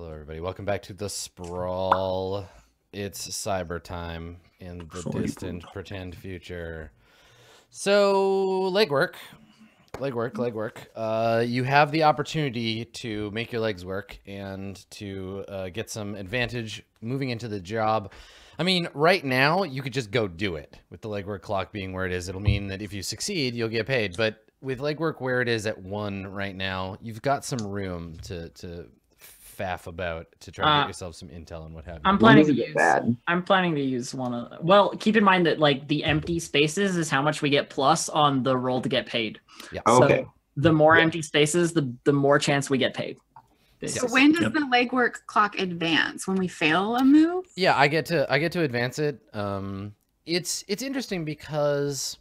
Hello, everybody. Welcome back to the Sprawl. It's cyber time in the Sorry. distant pretend future. So, legwork, legwork, legwork. Uh, you have the opportunity to make your legs work and to uh, get some advantage moving into the job. I mean, right now you could just go do it with the legwork clock being where it is. It'll mean that if you succeed, you'll get paid. But with legwork where it is at one right now, you've got some room to to faff about to try to Uh, get yourself some intel and what have you. I'm planning to use. bad? I'm planning to use one of. Well, keep in mind that like the empty spaces is how much we get plus on the roll to get paid. yeah. Oh, Okay. So the more Yeah. empty spaces, the the more chance we get paid. So Yes. when does Yep. the legwork clock advance? When we fail a move? Yeah, I get to I get to advance it. Um, it's it's interesting because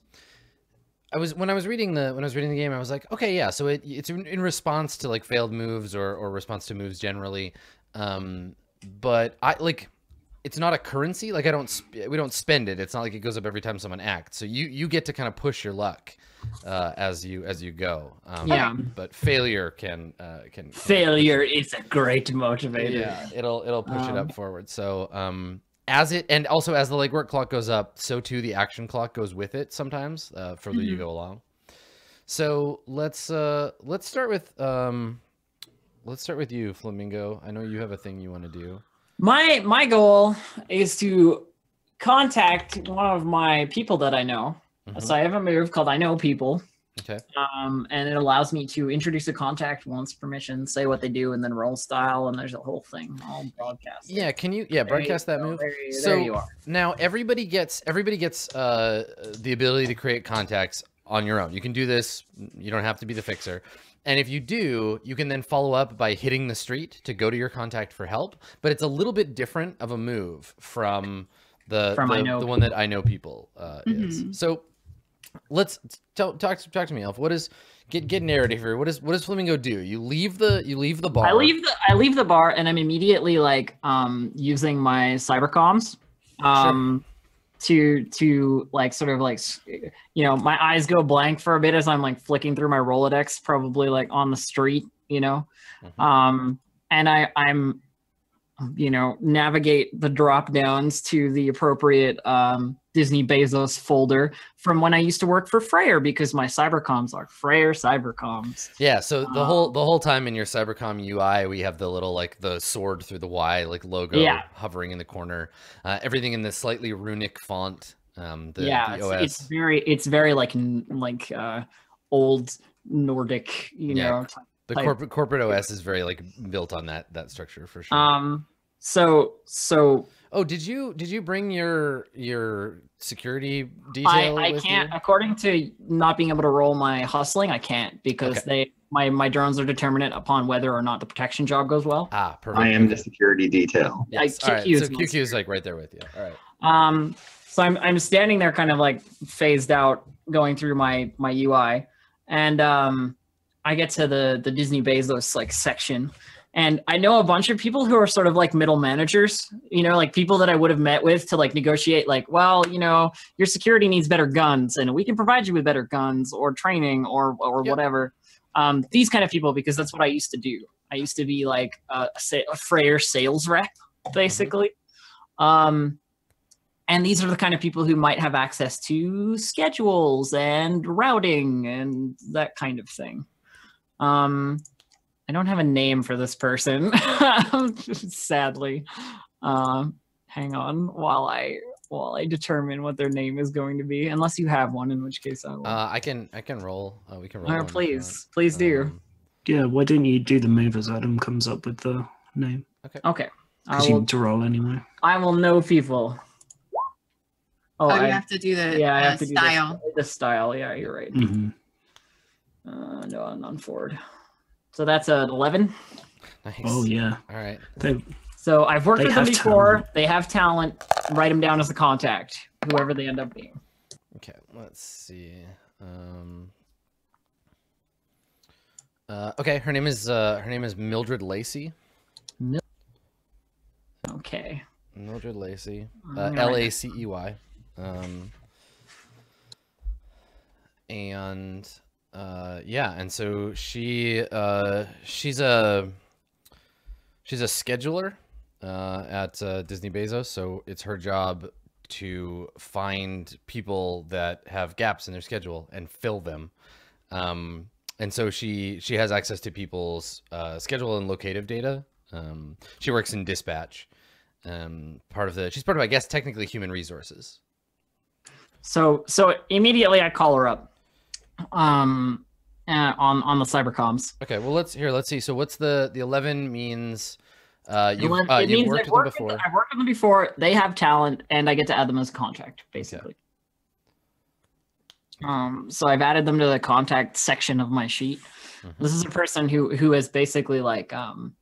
I was when I was reading the when I was reading the game, I was like, okay, yeah, so it it's in, in response to like failed moves or or response to moves generally. Um, but I like it's not a currency. Like I don't sp- we don't spend it. It's not like it goes up every time someone acts. So you you get to kind of push your luck uh, as you as you go. Um, Yeah. But failure can uh, can Failure is a great motivator. yeah it'll it'll push it Um, up forward so um as it and also as the legwork clock goes up so too the action clock goes with it sometimes uh further you Mhm. go along so let's uh let's start with um let's start with you flamingo i know you have a thing you want to do My my goal is to contact one of my people that I know. Mhm. So I have a move called I know people. Okay. Um, and it allows me to introduce a contact once permission, say what they do, and then roll style, and there's a whole thing all broadcast. yeah can you yeah broadcast that go, move. There, you- So- there you are. now everybody gets everybody gets uh the ability to create contacts on your own. You can do this. You don't have to be the fixer. And if you do you can then follow up by hitting the street to go to your contact for help. But it's a little bit different of a move from the From the, I know the one that i know people uh is. Mhm. so let's tell, talk talk to me elf. What is get get narrative here. What is what does flamingo do? You leave the you leave the bar. I leave the I leave the bar, and I'm immediately like um using my cybercoms, um, to to like sort of like you know my eyes go blank for a bit as I'm like flicking through my Rolodex, probably like on the street, you know, Mhm. um, and I I'm you know navigate the drop downs to the appropriate um Disney Bezos folder from when I used to work for Freyr because my cybercoms are Freyr cybercoms. Yeah, so the whole Um, the whole time in your Cybercom UI, we have the little like the sword through the Y like logo Yeah. hovering in the corner. Uh, everything in this slightly runic font. Um, the, yeah, the it's, it's very it's very like like uh old Nordic, you Yeah, know. the corporate corporate OS is very like built on that that structure for sure. Um so so oh, did you did you bring your your security detail? I with can't You? according to not being able to roll my hustling, I can't because Okay. they my my drones are determinate upon whether or not the protection job goes well. Ah, perfect. I am the security detail. I- Yes. All right. QQ So is my QQ is like right there with you. All right. Um, so I'm I'm standing there, kind of like phased out, going through my my UI, and um, I get to the the Disney Bezos like section, and I know a bunch of people who are sort of like middle managers, you know, like people that I would have met with to like negotiate, like, well, you know, your security needs better guns, and we can provide you with better guns or training or or Yep. whatever. Um, these kind of people, because that's what I used to do. I used to be like a, a, Freyr sales rep, basically. Um, and these are the kind of people who might have access to schedules and routing and that kind of thing. Um, I don't have a name for this person, sadly. Um, hang on while I while I determine what their name is going to be. Unless you have one, in which case I will. Uh, I can I can roll. Uh, we can roll. Or one if you please, please do. Um, Yeah, why don't you do the move as Adam comes up with the name? okay, Okay. I Because you will. need to roll anyway. I will know people. Oh, Oh, I, you have to do the yeah, I have to do style. the, the style. Yeah, you're right. hmm Uh, no, I'm on forward. So that's an 11. nice. Oh yeah, All right. they So I've worked They with them before. talent. They have talent. Write them down as a contact, whoever they end up being. Okay, let's see. Um, uh, okay, her name is uh, her name is Mildred Lacey. Okay. Mildred Lacey. I'm Uh, gonna L write A C E Y. Um, and uh, yeah, and so she uh, she's a she's a scheduler uh, at uh, Disney Bezos, so it's her job to find people that have gaps in their schedule and fill them. Um, and so she she has access to people's uh, schedule and locative data. Um, she works in dispatch. Um, part of the she's part of I guess technically human resources. So so immediately I call her up, um, uh, on on the cybercoms. Okay, well let's here let's see. So what's the the eleven means? Uh, you uh, it you've means worked I've with them before. I've worked with them before. They have talent, and I get to add them as a contract, basically. Um, so I've added them to the contact section of my sheet. Mhm. This is a person who who is basically like um,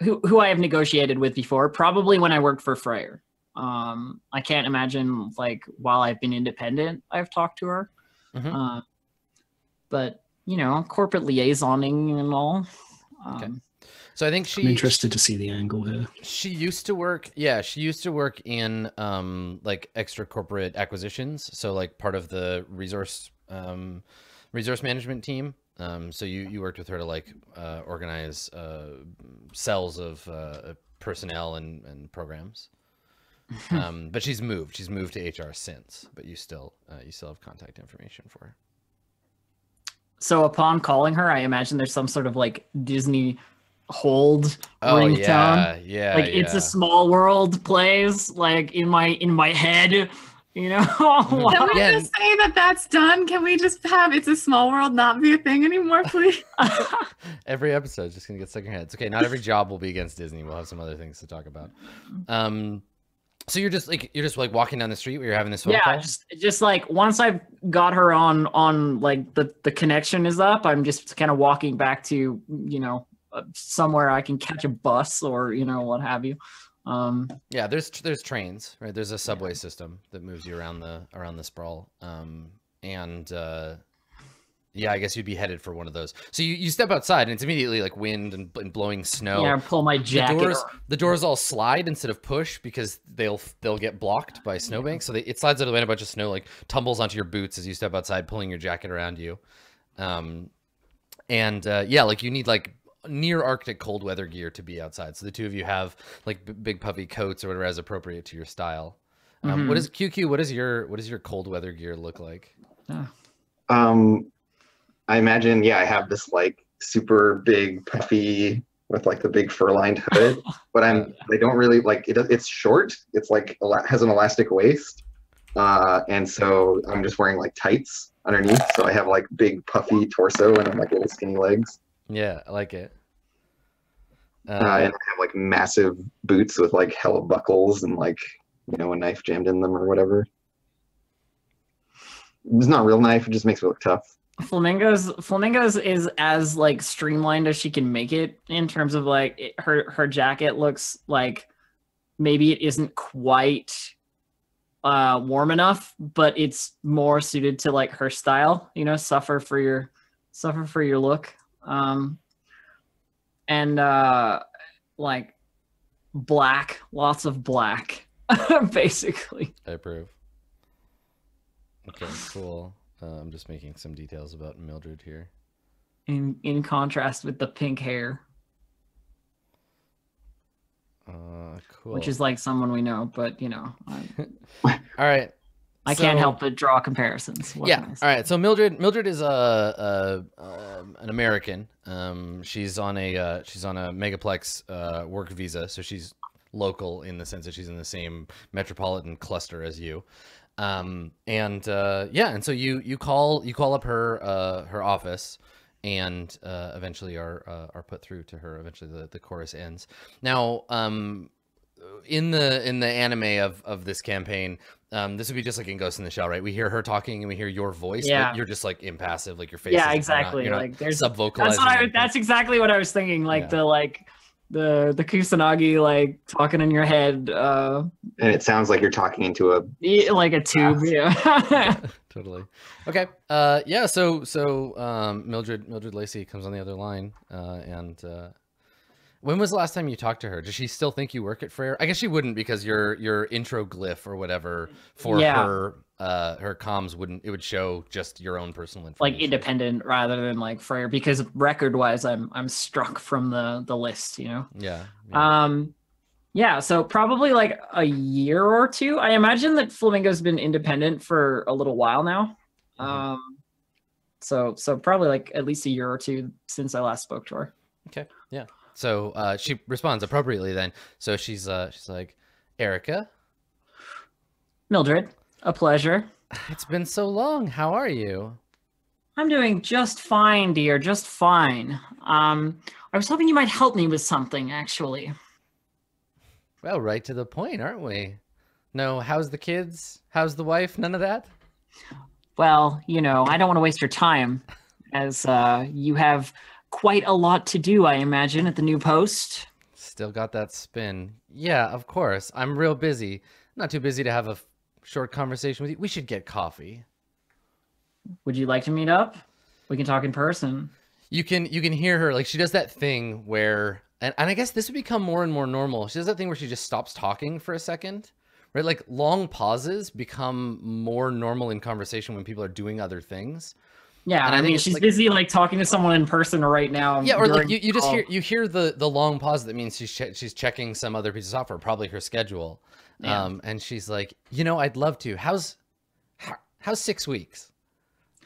who who I have negotiated with before, probably when I worked for Freyr. Um, I can't imagine like while I've been independent, I've talked to her. Mhm. Uh, but you know, corporate liaisoning and all. Um, Okay. So I think she I'm interested to see the angle here. She used to work, yeah, she used to work in um like extra corporate acquisitions, so like part of the resource um resource management team. Um so you you worked with her to like uh organize uh cells of uh personnel and and programs. Um but she's moved. She's moved to HR since, but you still uh, you still have contact information for her. So upon calling her, I imagine there's some sort of like Disney hold Oh ringtone. yeah, yeah. like it's a small world plays like in my in my head, you know. Can we Yeah, just say that that's done? Can we just have it's a small world not be a thing anymore, please? Every episode is just gonna get stuck in your head. It's okay. Not every job will be against Disney. We'll have some other things to talk about. Um, so you're just like you're just like walking down the street where you're having this phone yeah, call. just just like once I've got her on on like the the connection is up, I'm just kind of walking back to you know uh, somewhere I can catch a bus or you know what have you. Um, Yeah, there's there's trains, right? There's a subway system that moves you around the around the sprawl. Um, and uh, yeah, I guess you'd be headed for one of those. So you, you step outside and it's immediately like wind and, and blowing snow. yeah, pull my jacket. the doors the doors all slide instead of push because they'll they'll get blocked by snowbanks. So they, it slides out of the way and a bunch of snow like tumbles onto your boots as you step outside, pulling your jacket around you. Um, and uh, yeah, like you need like near Arctic cold weather gear to be outside. So the two of you have like b- big puffy coats or whatever as appropriate to your style. Um, What Mhm. is QQ? What is your what does your cold weather gear look like? Um, I imagine, yeah, I have this like super big puffy with like the big fur-lined hood, but I'm they don't really like it. It's short. It's like has an elastic waist, uh, and so I'm just wearing like tights underneath. So I have like big puffy torso and I'm like little skinny legs, Yeah, I like it. uh, and I have like massive boots with like hella buckles and like you know a knife jammed in them or whatever. It's not a real knife. It just makes me look tough. Flamingos Flamingos is as like streamlined as she can make it in terms of like it, her her jacket looks like maybe it isn't quite uh warm enough, but it's more suited to like her style, you know, suffer for your suffer for your look. Um and uh like black, lots of black basically. I approve. Okay, cool. Uh, I'm just making some details about Mildred here. In in contrast with the pink hair, Uh, cool. which is like someone we know, but you know, all right. I can't help but draw comparisons. What yeah. All right. So Mildred, Mildred is a, a, um an American. Um, she's on a uh, she's on a megaplex uh, work visa, so she's local in the sense that she's in the same metropolitan cluster as you. Um, and uh, yeah, and so you you call you call up her uh, her office, and uh, eventually are uh, are put through to her. Eventually, the, the chorus ends. Now, um, in the in the anime of of this campaign, um, this would be just like in Ghost in the Shell, right? We hear her talking and we hear your voice. but Yeah. you're just like impassive, like your face. Yeah, is- you're not- exactly, not, like, there's- sub vocalizing. That's what I. That's exactly what I was thinking. Like Yeah. the like the the Kusanagi like talking in your head, uh, And it sounds like you're talking into a like a tube. Yeah. totally. Okay. Uh, yeah. So so um, Mildred Mildred Lacey comes on the other line, uh, and uh, When was the last time you talked to her? Does she still think you work at Freyr? I guess she wouldn't because your your intro glyph or whatever for Yeah. her uh her comms wouldn't it would show just your own personal information. like independent rather than like Freyr because record wise I'm I'm struck from the the list, you know. Yeah. yeah. Um yeah, so probably like a year or two. I imagine that Flamingo's been independent for a little while now. Mhm. Um so so probably like at least a year or two since I last spoke to her. Okay. Yeah. So uh, she responds appropriately then. So she's uh, she's like, Erica, Mildred, a pleasure. it's been so long. How are you? I'm doing just fine, dear, just fine. Um I was hoping you might help me with something actually. Well, right to the point, aren't we? No, how's the kids? How's the wife? None of that. Well, you know, I don't want to waste your time as uh, you have quite a lot to do, I imagine, at the new post. Still got that spin. Yeah, of course. I'm real busy. Not too busy to have a short conversation with you. We should get coffee. Would you like to meet up? We can talk in person. You can you can hear her like she does that thing where and, and I guess this would become more and more normal. She does that thing where she just stops talking for a second. Right? Like long pauses become more normal in conversation when people are doing other things. Yeah, And I I, mean, she's like- busy like talking to someone in person right now. Yeah, or like you, you just hear you hear the the long pause that means she's che- she's checking some other piece of software, probably her schedule. Yeah. Um, and she's like, you know, I'd love to. How's how, how's six weeks?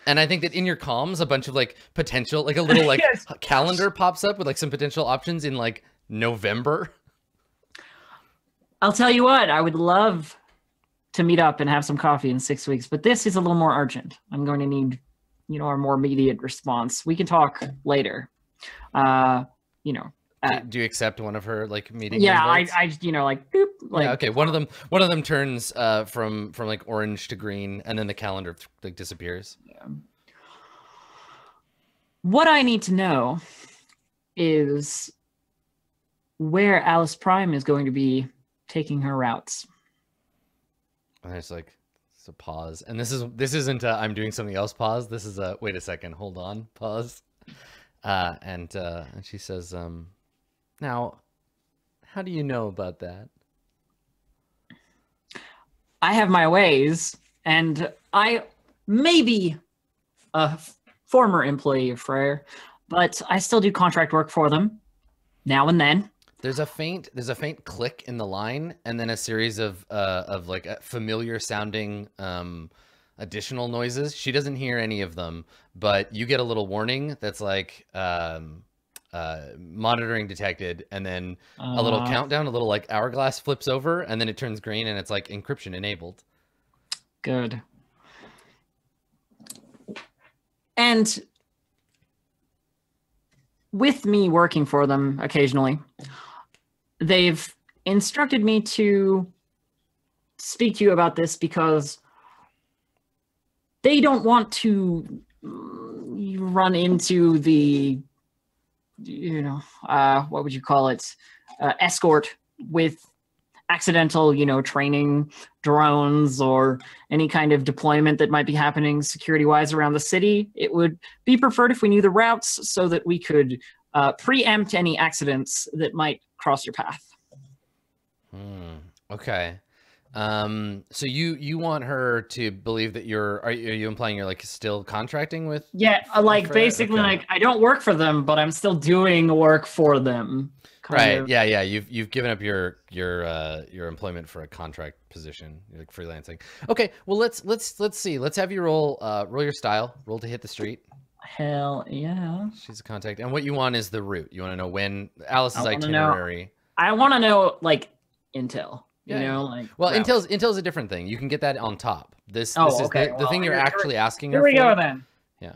And I think that in your comms, a bunch of like potential, like a little like Yes. calendar pops up with like some potential options in like November. I'll tell you what, I would love to meet up and have some coffee in six weeks, but this is a little more urgent. I'm going to need, you know, a more immediate response. We can talk later. Uh, you know, Do, Uh, do you accept one of her like meeting? yeah, I, invites? I, you know, like, boop, like, yeah, okay. One of them, one of them turns uh, from from like orange to green, and then the calendar like disappears. Yeah. what I need to know is where Alice Prime is going to be taking her routes. And it's like it's a pause. And this is this isn't I'm doing something else pause. This is a wait a second, hold on, pause. Uh and uh and she says, um now how do you know about that? I have my ways, and I may be a former employee of Freyr, but I still do contract work for them now and then. There's a faint there's a faint click in the line and then a series of uh of like uh, familiar sounding um additional noises. She doesn't hear any of them, but you get a little warning that's like um uh monitoring detected and then a little Uh, countdown, a little like hourglass flips over, and then it turns green, and it's like encryption enabled. Good. And with me working for them occasionally, they've instructed me to speak to you about this because they don't want to run into the, you know, uh, what would you call it, uh, escort with accidental, you know, training drones or any kind of deployment that might be happening security wise around the city. It would be preferred if we knew the routes so that we could uh, preempt any accidents that might cross your path. Hmm. Okay. Um. So you you want her to believe that you're are you, are you implying you're like still contracting with? Yeah, uh, like For- basically, okay. like I don't work for them, but I'm still doing work for them. kind Right. of. Yeah. Yeah. You've you've given up your your uh your employment for a contract position, like freelancing. Okay. Well, let's let's let's see. Let's have you roll uh roll your style. Roll to hit the street. Hell yeah. She's a contact, and what you want is the route. You want to know when Alice's I wanna know- itinerary. I want to know like intel. Yeah, you yeah. know, like Well, routes. Intel's Intel's a different thing. You can get that on top. This Oh, this is okay. the, the Well, thing you're actually asking Here her we for. go then. Yeah.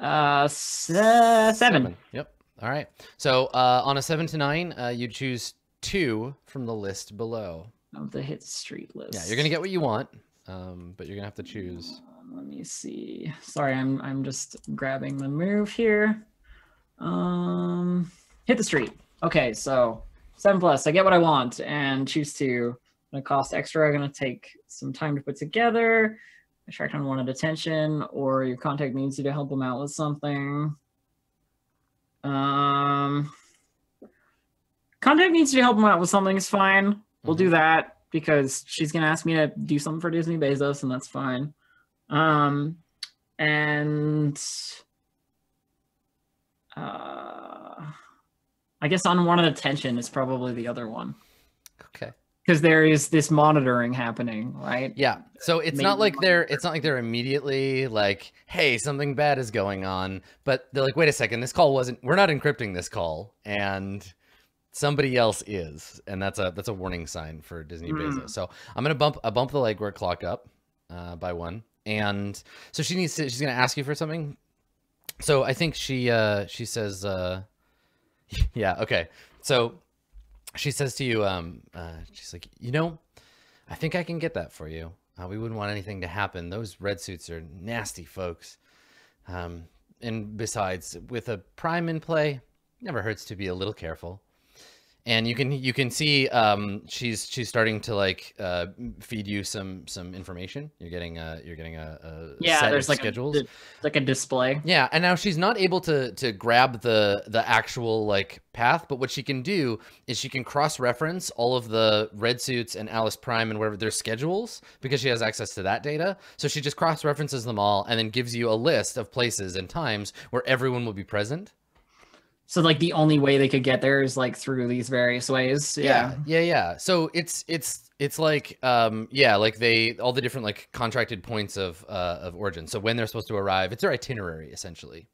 Uh, se- seven. Yep. All right. So uh, on a seven to nine, uh, you choose two from the list below. of the hit street list. Yeah, you're gonna get what you want, um, but you're gonna have to choose. Let me see. Sorry, I'm I'm just grabbing the move here. Um, hit the street. Okay, so seven plus. I get what I want and choose two. Gonna cost extra. Gonna take some time to put together. Attract unwanted attention, or your contact needs you to help them out with something. Um, contact needs you to help them out with something is fine. We'll do that because she's gonna ask me to do something for Disney Bezos, and that's fine. Um, and uh, I guess unwanted attention is probably the other one Okay. because there is this monitoring happening, right? Yeah. So it's not Maybe like they're it's not like they're immediately like, hey, something bad is going on. But they're like, wait a second, this call wasn't we're not encrypting this call, and somebody else is. And that's a that's a warning sign for Disney Mm. Bezos. So I'm gonna bump I bump the legwork clock up uh, by one. And so she needs to she's gonna ask you for something. So I think she uh she says uh yeah, okay. So she says to you, um, uh, she's like, you know, I think I can get that for you. Uh, we wouldn't want anything to happen. Those red suits are nasty folks. Um, and besides, with a prime in play, never hurts to be a little careful. And you can you can see um, she's she's starting to like uh, feed you some some information. You're getting a you're getting a, a Yeah, set there's of like schedules. a like a display. Yeah, and now she's not able to to grab the the actual like path, but what she can do is she can cross reference all of the red suits and Alice Prime and whatever their schedules because she has access to that data. So she just cross references them all and then gives you a list of places and times where everyone will be present. So like the only way they could get there is like through these various ways. Yeah. yeah, yeah. So it's it's it's like um yeah, like they all the different like contracted points of uh of origin. So when they're supposed to arrive, it's their itinerary essentially.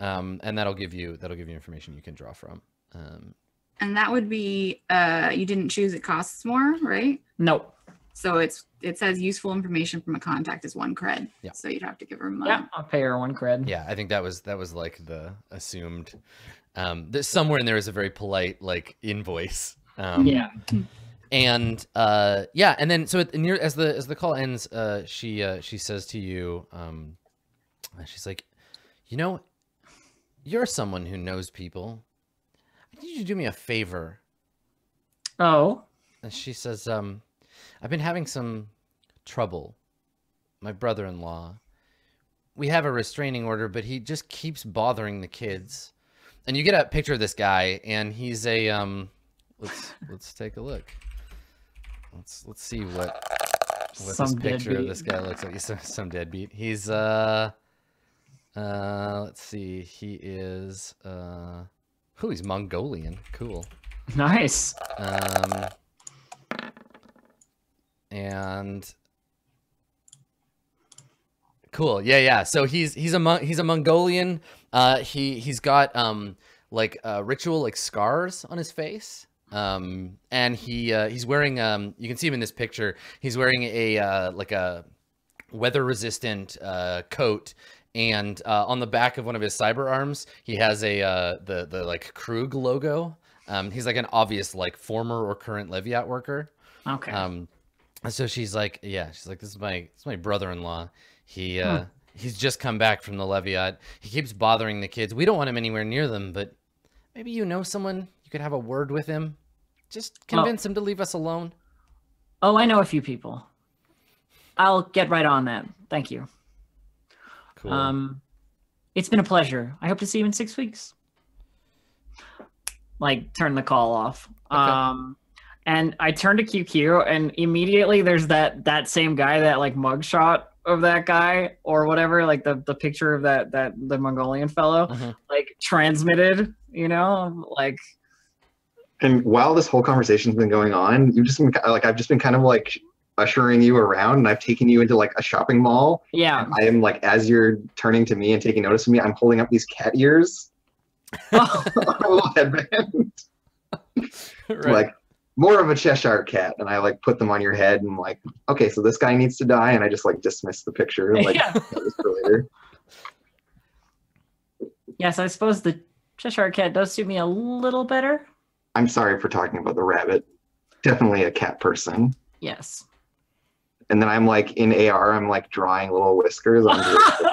Um and that'll give you that'll give you information you can draw from. Um And that would be uh you didn't choose it costs more, right? Nope. So it's it says useful information from a contact is one cred. Yeah. So you'd have to give her money. Yeah, I'll pay her one cred. Yeah, I think that was that was like the assumed. Um, there's somewhere in there is a very polite like invoice. Um, Yeah. and uh, yeah, and then so at, near as the as the call ends, uh, she uh, she says to you, um, she's like, you know, you're someone who knows people. I need you to do me a favor. Oh. And she says, um, I've been having some trouble. My brother in law. We have a restraining order, but he just keeps bothering the kids. And you get a picture of this guy, and he's a um let's let's take a look. Let's let's see what what Some this picture of this guy looks like. He's some, some deadbeat. He's uh uh let's see, he is uh who he's Mongolian. Cool. Nice. Um, and cool, yeah, yeah. So he's he's a Mon- he's a Mongolian. Uh, he he's got um like uh, ritual like scars on his face. Um, and he uh, he's wearing um you can see him in this picture. He's wearing a uh, like a weather resistant uh, coat. And uh, on the back of one of his cyber arms, he has a uh, the the like Krug logo. Um, he's like an obvious like former or current Leviat worker. Okay. Um, and so she's like, yeah, she's like, this is my this is my brother-in-law. He uh, he's just come back from the Leviat. He keeps bothering the kids. We don't want him anywhere near them, but maybe you know someone you could have a word with him. Just convince him to leave us alone. oh, I know a few people. I'll get right on that. Thank you. Cool. Um, it's been a pleasure. I hope to see you in six weeks. Like, turn the call off. Okay. Um, and I turn to QQ, and immediately there's that that same guy, that like mugshot of that guy or whatever, like the the picture of that that the Mongolian fellow, Mhm. like transmitted. You know, like And while this whole conversation's been going on, you've just been like I've just been kind of like ushering you around, and I've taken you into like a shopping mall. yeah. I am like as you're turning to me and taking notice of me, I'm holding up these cat ears Oh, a little headband, Right. like more of a Cheshire cat, and I like put them on your head and like, okay, so this guy needs to die, and I just like dismiss the picture like yeah. for later. Yes, I suppose the Cheshire Cat does suit me a little better. I'm sorry for talking about the rabbit. Definitely a cat person. Yes. And then I'm like in AR, I'm like drawing little whiskers on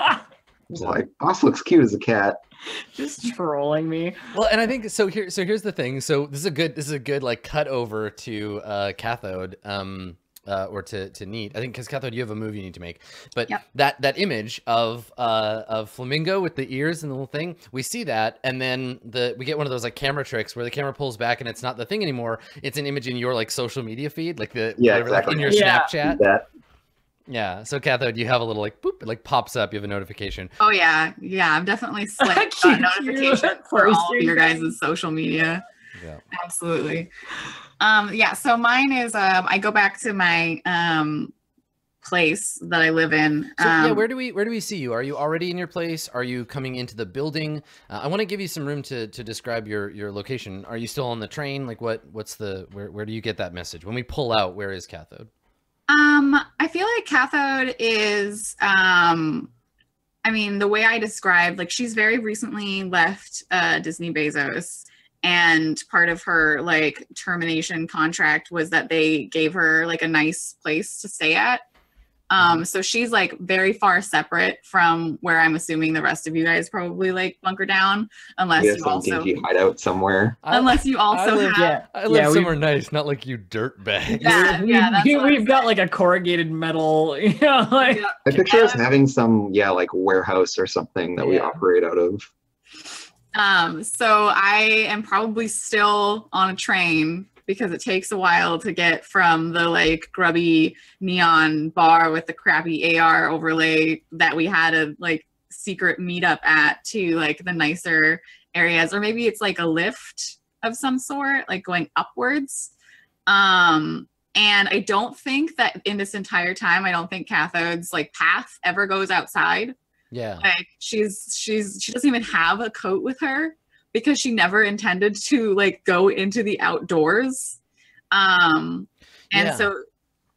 it. It's like, boss looks cute as a cat. Just trolling me. Well, and I think so. Here, so here's the thing. So this is a good, this is a good like cut over to uh, cathode. Um, uh, or to to Neat. I think because Cathode, you have a movie you need to make, but Yep. that that image of uh of flamingo with the ears and the little thing, we see that, and then the we get one of those like camera tricks where the camera pulls back and it's not the thing anymore. It's an image in your like social media feed, like the Yeah, whatever, like, in your Yeah. Snapchat. That Yeah. So Cathode, you have a little like boop, it like pops up. You have a notification. Oh yeah, yeah. I'm definitely like notifications for all of your guys' social media. Yeah. Absolutely. Um, yeah. So mine is um, I go back to my um place that I live in. So yeah, Um, where do we where do we see you? Are you already in your place? Are you coming into the building? Uh, I want to give you some room to to describe your your location. Are you still on the train? Like what what's the where where do you get that message? When we pull out, where is Cathode? Um, I feel like Cathode is um I mean, the way I described, like she's very recently left uh Disney Bezos and part of her like termination contract was that they gave her like a nice place to stay at. Um, so she's like very far separate from where I'm assuming the rest of you guys probably like bunker down, unless you some also dingy hideout somewhere. unless you also live- have Yeah, I live yeah, somewhere nice, not like you dirt bags. Yeah, we, yeah, we, we've got like a corrugated metal, you know, like Yeah. I picture us having some, yeah, like warehouse or something that we operate out of. Um, so I am probably still on a train because it takes a while to get from the like grubby neon bar with the crappy AR overlay that we had a like secret meetup at to like the nicer areas, or maybe it's like a lift of some sort, like going upwards. Um, and I don't think that in this entire time, I don't think Cathode's like path ever goes outside Yeah. like she's she's she doesn't even have a coat with her because she never intended to like go into the outdoors. Um and Yeah. so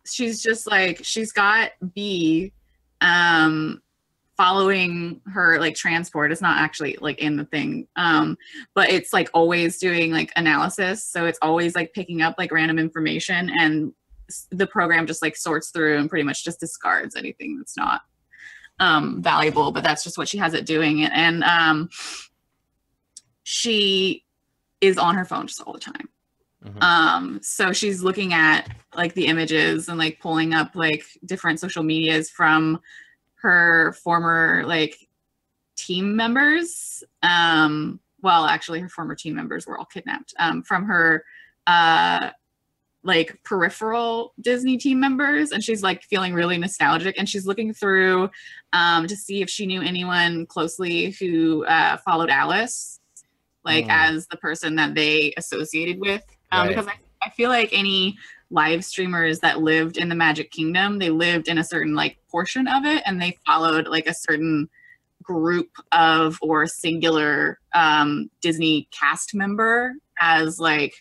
she's just like she's got b um following her like transport. It's not actually like in the thing. Um but it's like always doing like analysis. So it's always like picking up like random information and s- the program just like sorts through and pretty much just discards anything that's not um valuable. But that's just what she has it doing. And, and um she is on her phone just all the time. Mhm. um so she's looking at like the images and like pulling up like different social medias from her former like team members. Um well actually her former team members were all kidnapped um from her uh like peripheral disney team members. And she's like feeling really nostalgic and she's looking through um to see if she knew anyone closely who uh followed alice like Mm. as the person that they associated with um, Right. because I, I feel like any live streamers that lived in the magic kingdom they lived in a certain like portion of it and they followed like a certain group of or singular um, disney cast member as like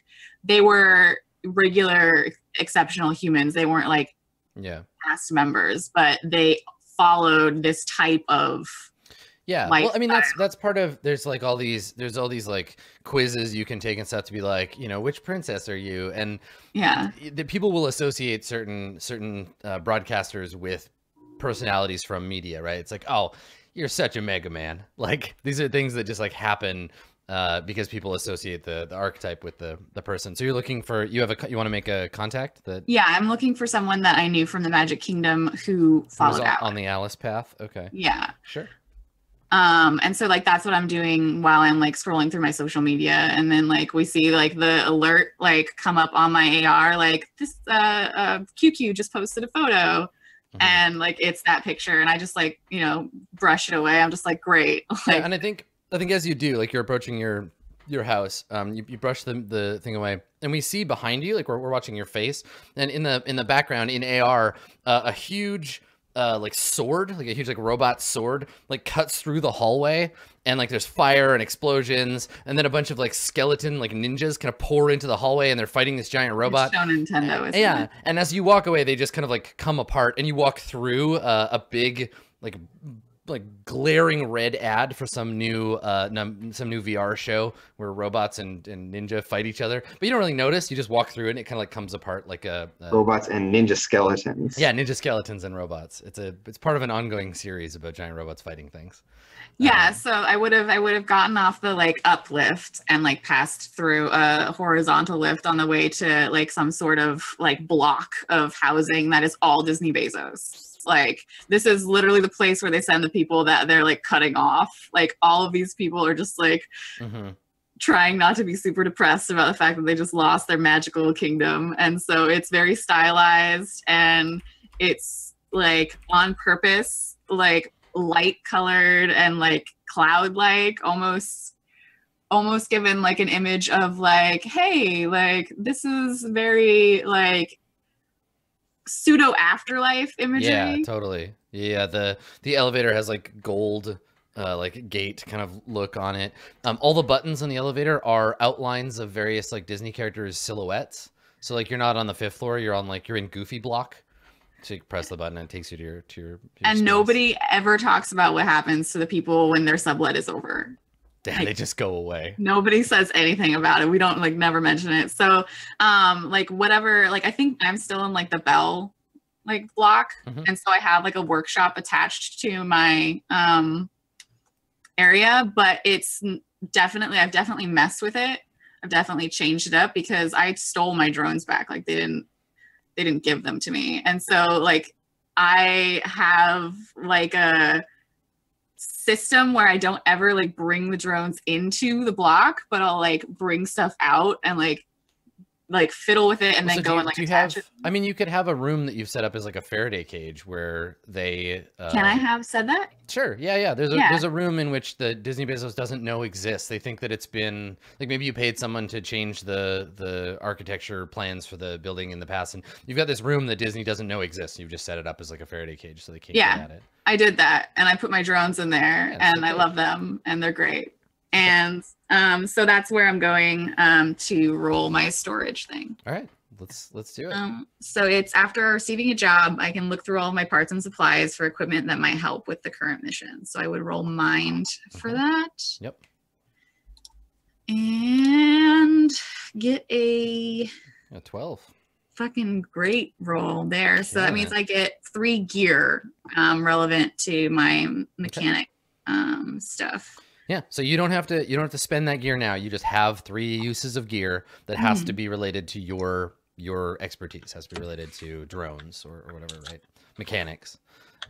they were regular exceptional humans they weren't like Yeah. cast members but they followed this type of Yeah. Well, I mean, that's that's part of. There's like all these. There's all these like quizzes you can take and stuff to be like, you know, which princess are you? And yeah the people will associate certain certain uh, broadcasters with personalities from media, right? It's like, oh, you're such a mega man. Like these are things that just like happen uh, because people associate the the archetype with the the person. So you're looking for you have a you want to make a contact that yeah i'm looking for someone that i knew from the magic kingdom who followed on, out on the Alice path. Okay, yeah sure. Um and so like that's what i'm doing while i'm like scrolling through my social media. And then like we see like the alert like come up on my ar like this uh, uh qq just posted a photo. Mhm. and like it's that picture. And i just like you know brush it away. I'm just like great. Yeah, and I think I think as you do, like you're approaching your your house, um, you, you brush the the thing away, and we see behind you, like we're, we're watching your face, and in the in the background in AR, uh, a huge uh like sword, like a huge like robot sword, like cuts through the hallway, and like there's fire and explosions, and then a bunch of like skeleton like ninjas kind of pour into the hallway, and they're fighting this giant robot. Show Nintendo, isn't Yeah, it? and as you walk away, they just kind of like come apart, and you walk through uh, a big like like glaring red ad for some new uh num- some new VR show where robots and, and ninja fight each other. But you don't really notice. You just walk through it and it kind of like comes apart like a, a Robots and ninja skeletons. yeah, ninja skeletons and robots. It's a it's part of an ongoing series about giant robots fighting things. Yeah, Um, so I would have I would have gotten off the like uplift and like passed through a horizontal lift on the way to like some sort of like block of housing that is all Disney Bezos. Like this is literally the place where they send the people that they're like cutting off. Like all of these people are just like mhm. trying not to be super depressed about the fact that they just lost their magical kingdom. And so it's very stylized and it's like on purpose, like light colored and like cloud like almost almost given like an image of like hey like this is very like pseudo afterlife imagery Yeah, totally. Yeah, the the elevator has like gold uh, like gate kind of look on it. Um, all the buttons on the elevator are outlines of various like Disney characters' silhouettes. So like you're not on the fifth floor, you're on like you're in Goofy block. So you press the button and it takes you to your to your. your and space. nobody ever talks about what happens to the people when their sublet is over Yeah, they just go away. nobody says anything about it. We don't like never mention it. So um like whatever like i think i'm still in like the belle like block. Mhm. and so i have like a workshop attached to my um area but it's definitely i've definitely messed with it. I've definitely changed it up because i stole my drones back. Like they didn't they didn't give them to me. And so like i have like a system where I don't ever like bring the drones into the block, but I'll like bring stuff out and like like fiddle with it and then So go you- and like do you attach have, it. I mean, you could have a room that you've set up as like a Faraday cage where they. Uh, Can I have said that? Sure. Yeah, yeah. There's a Yeah. there's a room in which the Disney Bezos doesn't know exists. They think that it's been like maybe you paid someone to change the the architecture plans for the building in the past, and you've got this room that Disney doesn't know exists. You've just set it up as like a Faraday cage, so they can't Yeah. get at it. I did that and I put my drones in there Yeah, and I love them and they're great. And um so that's where I'm going um to roll my storage thing. All right, let's let's do it. Um, so it's after receiving a job, I can look through all my parts and supplies for equipment that might help with the current mission. So I would roll mind for Mhm. that. Yep. And get a a Twelve. Fucking great roll there. So that means I get three gear um, relevant to my mechanic um, stuff. Yeah. So you don't have to you don't have to spend that gear now. You just have three uses of gear that has Mm-hmm. to be related to your your expertise. Has to be related to drones or, or whatever, right? Mechanics.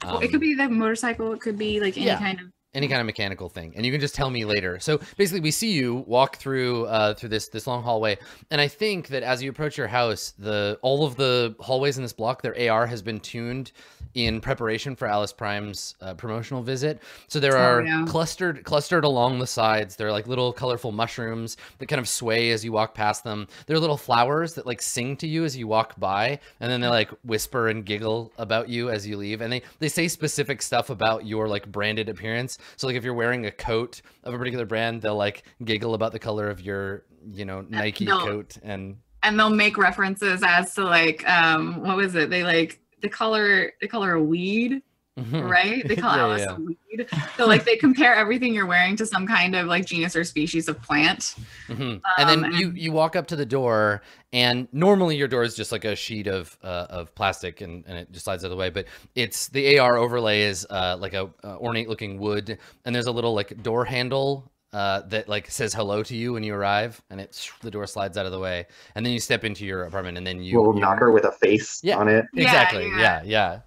Well, it Um, could be the motorcycle. It could be like any yeah. kind of any kind of mechanical thing and you can just tell me later. So basically we see you walk through uh through this this long hallway and i think that as you approach your house the all of the hallways in this block their ar has been tuned in preparation for alice prime's uh, promotional visit. So there Oh, are yeah. clustered clustered along the sides. There are like little colorful mushrooms that kind of sway as you walk past them. There are little flowers that like sing to you as you walk by and then they like whisper and giggle about you as you leave and they they say specific stuff about your like branded appearance so like if you're wearing a coat of a particular brand they'll like giggle about the color of your you know nike they'll- coat and and they'll make references as to like um what was it? They like the color the color of weed, right? They call Hmm. Yeah, Alice yeah. a weed. So like they compare everything you're wearing to some kind of like genus or species of plant. Mhm. and then Um, you you walk up to the door, and normally your door is just like a sheet of uh, of plastic, and, and it just slides out of the way. But it's the AR overlay is uh, like a, uh ornate looking wood, and there's a little like door handle. Uh, that like says hello to you when you arrive, and it the door slides out of the way, and then you step into your apartment, and then you little you- knocker with a face Yeah. on it. Exactly. yeah. Yeah. Yeah.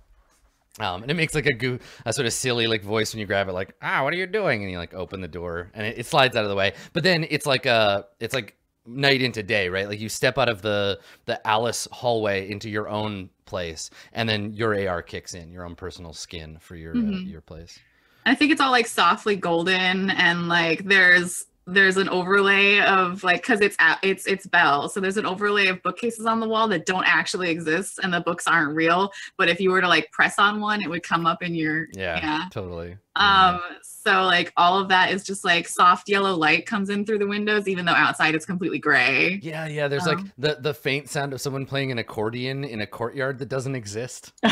Um, and it makes like a goo, a sort of silly like voice when you grab it, like, ah, what are you doing? And you like open the door, and it, it slides out of the way. But then it's like a, it's like night into day, right? Like you step out of the the Alice hallway into your own place, and then your AR kicks in, your own personal skin for your uh, Mhm. your place. I think it's all like softly golden and like there's there's an overlay of like because it's at, it's it's Belle, so there's an overlay of bookcases on the wall that don't actually exist and the books aren't real. But if you were to like press on one, it would come up in your Yeah, yeah. totally. Um, so like all of that is just like soft yellow light comes in through the windows, even though outside it's completely gray. yeah, yeah. There's like Um, the the faint sound of someone playing an accordion in a courtyard that doesn't exist.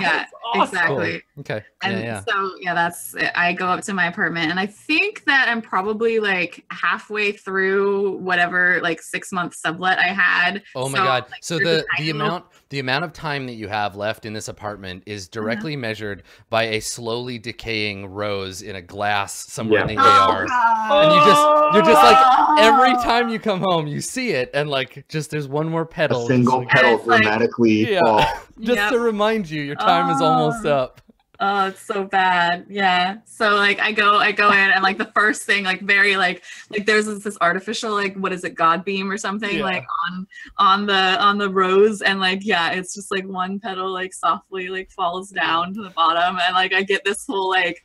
Yeah, That's awesome. exactly. Okay. And yeah, yeah. so yeah, that's it. I go up to my apartment and I think that I'm probably like halfway through whatever like six month sublet I had. Oh my So, god. like, So the the amount the amount of time that you have left in this apartment is uh-huh. directly measured by a slowly decaying rose in a glass somewhere in the Oh, AR. God. And you just you're just like every Oh. time you come home you see it and like just there's one more A petal. just single like- petal It's like- dramatically Yeah. fall. just Yep. to remind you your time is um, almost Oh. up. Oh, it's so bad. Yeah. So like I go I go in and like the first thing like very like like there's this, this artificial like what is it god beam or something Yeah. like on on the on the rose and like yeah it's just like one petal like softly like falls down to the bottom and like I get this whole like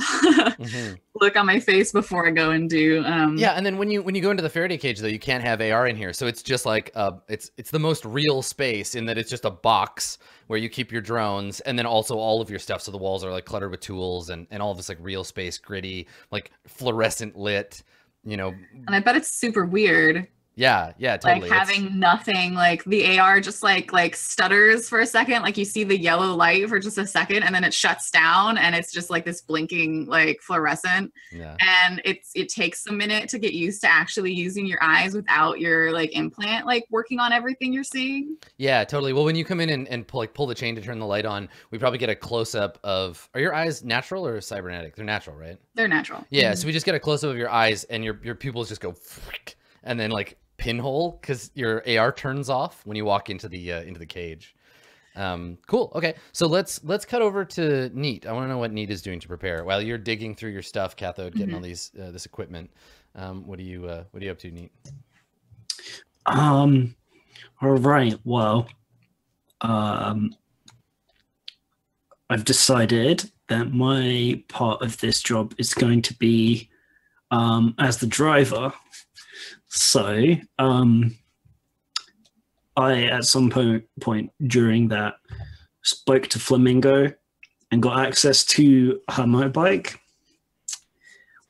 Mhm. look on my face before I go and do um Yeah, and then when you when you go into the Faraday cage though, you can't have AR in here. So it's just like uh it's it's the most real space in that it's just a box where you keep your drones and then also all of your stuff. So the walls are like cluttered with tools and and all of this like real space, gritty, like fluorescent lit, you know. and I bet it's super weird Yeah, yeah, totally. like It's- having nothing like the ar just like like stutters for a second like you see the yellow light for just a second and then it shuts down and it's just like this blinking like fluorescent yeah. and it's it takes a minute to get used to actually using your eyes without your like implant like working on everything you're seeing Yeah, totally. Well, when you come in and, and pull, like pull the chain to turn the light on, we probably get a close up of. Are your eyes natural or cybernetic? They're natural, right? they're natural Yeah, so mm-hmm. we just get a close up of your eyes, and your your pupils just go, and then like pinhole because your AR turns off when you walk into the uh, into the cage. Um, cool. Okay, so let's let's cut over to Neat. I want to know what Neat is doing to prepare while you're digging through your stuff, cathode, getting all these uh, this equipment. Um, what do you uh, what are you up to, Neat? Um, all right. Well, um, I've decided that my part of this job is going to be um, as the driver. So, um, I at some point during that spoke to Flamingo and got access to her motorbike,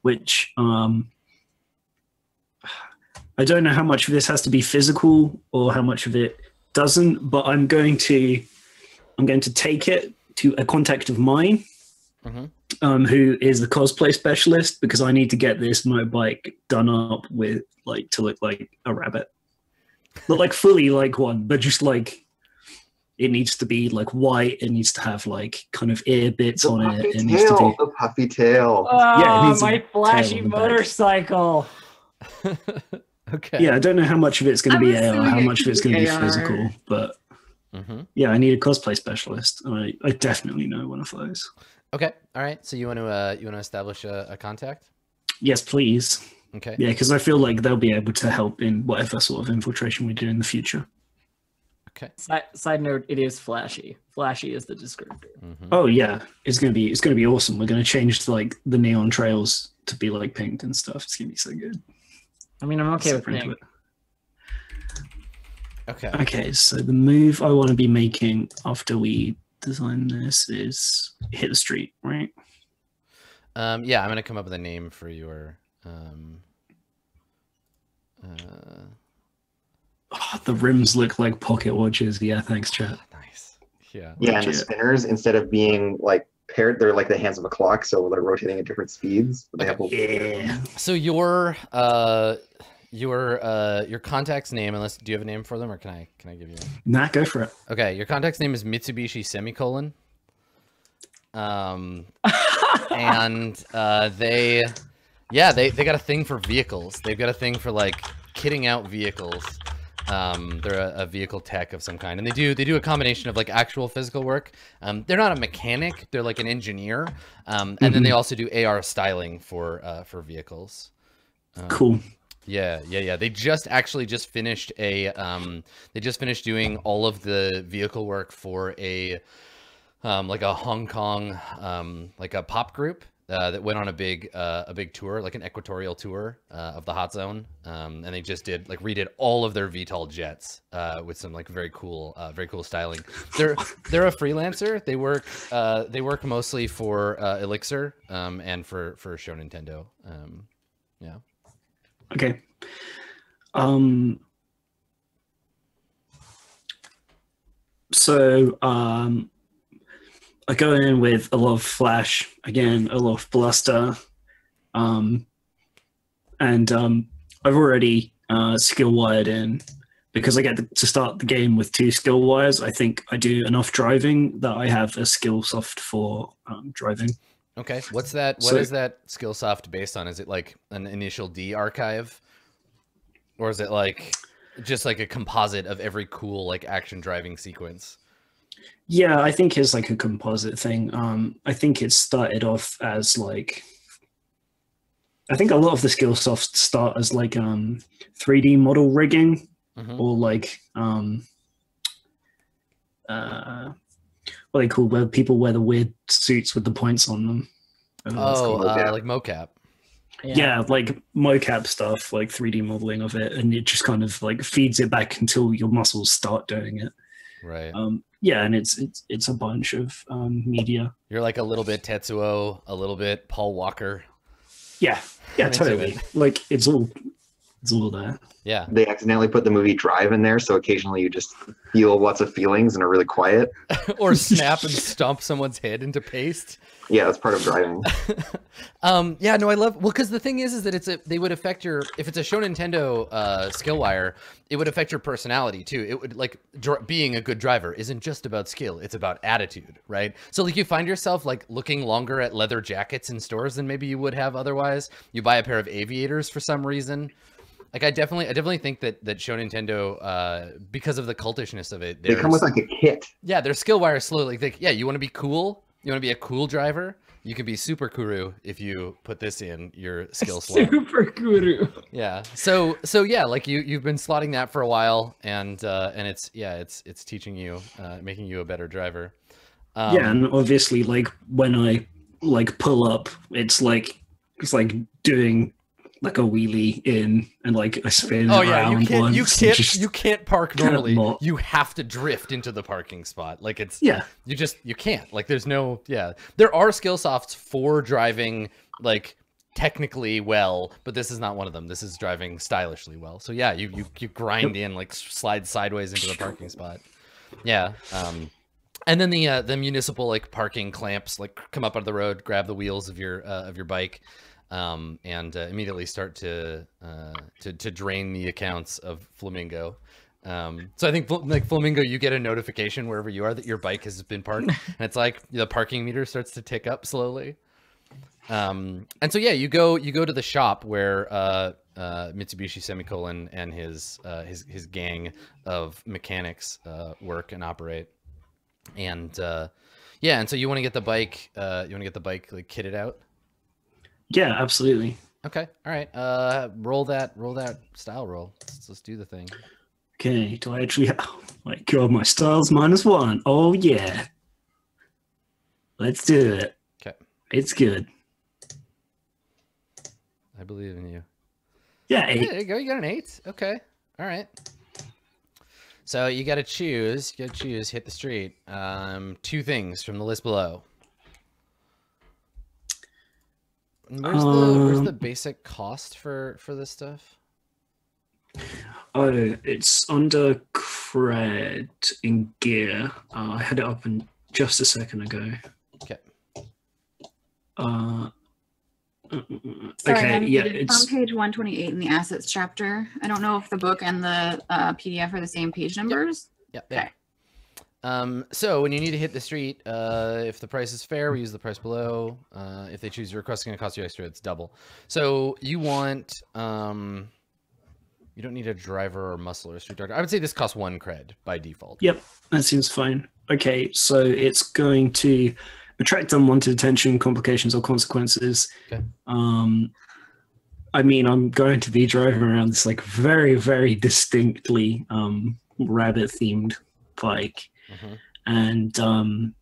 which um, I don't know how much of this has to be physical or how much of it doesn't, but I'm going to I'm going to take it to a contact of mine Mhm. um, who is the cosplay specialist because I need to get this motorbike done up with like to look like a rabbit. Not like fully like one, but just like it needs to be like white. It needs to have like kind of ear bits The on puffy it. It needs to tail. be The puffy tail. Yeah, it a my flashy tail on the back. motorcycle. okay. yeah. I don't know how much of it's going to be AR, how much of it's going to be physical, but hmm yeah, I need a cosplay specialist. and I, I definitely know one of those. Okay. All right. So you want to uh, you want to establish a, a contact? Yes, please. Okay. Yeah, because I feel like they'll be able to help in whatever sort of infiltration we do in the future. Okay. Side, side note: It is flashy. Flashy is the descriptor. hmm Oh yeah, it's gonna be it's gonna be awesome. We're gonna change like the neon trails to be like pink and stuff. It's gonna be so good. I mean, I'm okay with pink. it. Okay. Okay, so the move I want to be making after we design this is hit the street, right? Um, yeah, I'm gonna come up with a name for your. Um, uh, Oh, the rims look like pocket watches. Yeah, thanks, chat. nice. Yeah. Yeah, and the spinners instead of being like paired, they're like the hands of a clock, so they're rotating at different speeds. But they have Yeah. So your uh, your uh, your contact's name. Unless do you have a name for them, or can I can I give you? Nah, go for it. Okay, your contact's name is Mitsubishi semicolon. Um, and uh, they, yeah, they they got a thing for vehicles. They've got a thing for like kitting out vehicles. Um, they're a, a vehicle tech of some kind, and they do they do a combination of like actual physical work. Um, they're not a mechanic; they're like an engineer. Um, and then they also do AR styling for uh, for vehicles. Um, Cool. Yeah, yeah, yeah. They just actually just finished a um they just finished doing all of the vehicle work for a um like a Hong Kong um like a pop group uh, that went on a big uh, a big tour, like an equatorial tour uh, of the hot zone, um, and they just did like redid all of their VTOL jets uh, with some like very cool, uh, very cool styling. They're they're a freelancer. They work uh, they work mostly for uh, Elixir um, and for for Show Nintendo. Um, yeah. Okay. Um. So um, I go in with a lot of flash again, a lot of bluster, um, and um, I've already uh, skill wired in because I get to start the game with two skill wires. I think I do enough driving that I have a skill soft for um, driving. Okay. What's that? What is So- that Skillsoft based on? Is it like an initial D archive, or is it like just like a composite of every cool like action driving sequence? Yeah, I think it's like a composite thing. Um, I think it started off as like, I think a lot of the skill softs start as like um 3D model rigging Mhm. or like um uh what they call where people wear the weird suits with the points on them. I don't know what it's Oh, uh, mocap. like mocap. yeah. like mocap stuff, like 3D modeling of it, and it just kind of like feeds it back until your muscles start doing it. Right. Um, yeah, and it's it's it's a bunch of um, media. You're like a little bit Tetsuo, a little bit Paul Walker. Yeah, yeah, I'm totally. it. Like it's all it's all there. Yeah. They accidentally put the movie Drive in there, so occasionally you just feel lots of feelings and are really quiet. or snap and stomp someone's head into paste. Yeah, that's part of driving. um, yeah, no, I love well because the thing is, is that it's a they would affect your if it's a Show Nintendo uh, skill wire, it would affect your personality too. It would like dr- being a good driver isn't just about skill; it's about attitude, right? So like you find yourself like looking longer at leather jackets in stores than maybe you would have otherwise. You buy a pair of aviators for some reason. Like I definitely, I definitely think that that Show Nintendo, uh, because of the cultishness of it, They come with like a kit. yeah, their skill wire is slowly. Like, yeah, you want to be cool. You want to be a cool driver. You can be super kuru if you put this in your skill slot. Super kuru. Yeah. So so yeah, like you you've been slotting that for a while, and uh, and it's yeah, it's it's teaching you, uh, making you a better driver. Um, yeah, and obviously, like when I like pull up, it's like it's like doing like a wheelie in, and like a spin Oh yeah, around you can't you can't you can't park kind of normally. You have to drift into the parking spot. Like it's yeah, you just you can't. Like there's no yeah. There are skill softs for driving like technically well but this is not one of them. This is driving stylishly well. So yeah you you, you grind in like slide sideways into the parking spot. Yeah um and then the uh, the municipal like parking clamps like come up out of the road grab the wheels of your uh, of your bike um, and uh, immediately start to, uh, to to drain the accounts of Flamingo. Um, so I think like Flamingo, you get a notification wherever you are that your bike has been parked, and it's like the parking meter starts to tick up slowly. Um, and so yeah, you go you go to the shop where uh, uh, Mitsubishi Semicolon and his uh, his his gang of mechanics uh, work and operate, and uh, yeah, and so you want to get the bike uh, you want to get the bike like kitted out. Yeah, absolutely. Okay. All right. Uh, roll that. Roll that style roll. Let's, let's do the thing. Okay, do I actually? Oh my god, my style's minus one. Oh yeah, let's do it. Okay. It's good. I believe in you. Yeah, eight. there you go. You got an eight. Okay. All right. So you got to choose. You got to choose. Hit the street. Um, two things from the list below. And Where's the Where's the Um, basic cost for for this stuff? Oh, it's under cred in gear. Uh, I had it up in just a second ago. Okay. Uh, Sorry, okay, I'm- yeah, it's it's on page 128 in the assets chapter. I don't know if the book and the uh, PDF are the same page numbers. Yep. Yeah. Okay. Um, so when you need to hit the street, uh, if the price is fair, we use the price below. Uh, if they choose your request, it's going to cost you extra. It's double. So you want, um, you don't need a driver or muscle or street doctor. I would say this costs one cred by default. Yep, that seems fine. Okay, so it's going to attract unwanted attention, complications, or consequences. Okay. Um, I mean, I'm going to be driving around this like very, very distinctly um, rabbit-themed bike, Mhm. and um,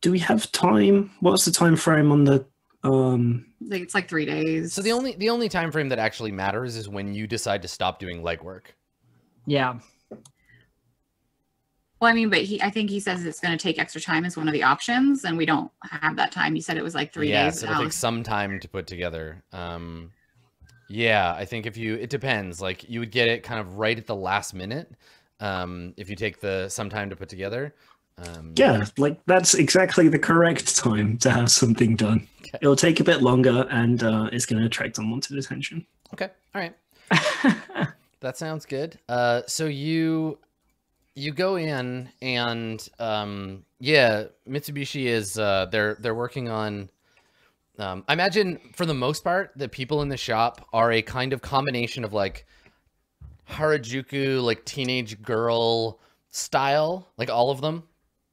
do we have time? What's the time frame on the um Like it's like three days. So the only the only time frame that actually matters is when you decide to stop doing legwork. Yeah. Well, I mean, but he, I think he says it's going to take extra time as one of the options, and we don't have that time. You said it was like three yeah, days. so it'll take some time to put together. Um, yeah, I think if you, it depends. Like you would get it kind of right at the last minute. Um, if you take the some time to put together. Um, yeah, like that's exactly the correct time to have something done. Okay. It'll take a bit longer and uh, it's going to attract unwanted attention. Okay. All right. That sounds good. Uh, so you you go in and um, yeah, Mitsubishi is uh, they're they're working on. Um, I imagine for the most part, the people in the shop are a kind of combination of like Harajuku, like teenage girl style, like all of them,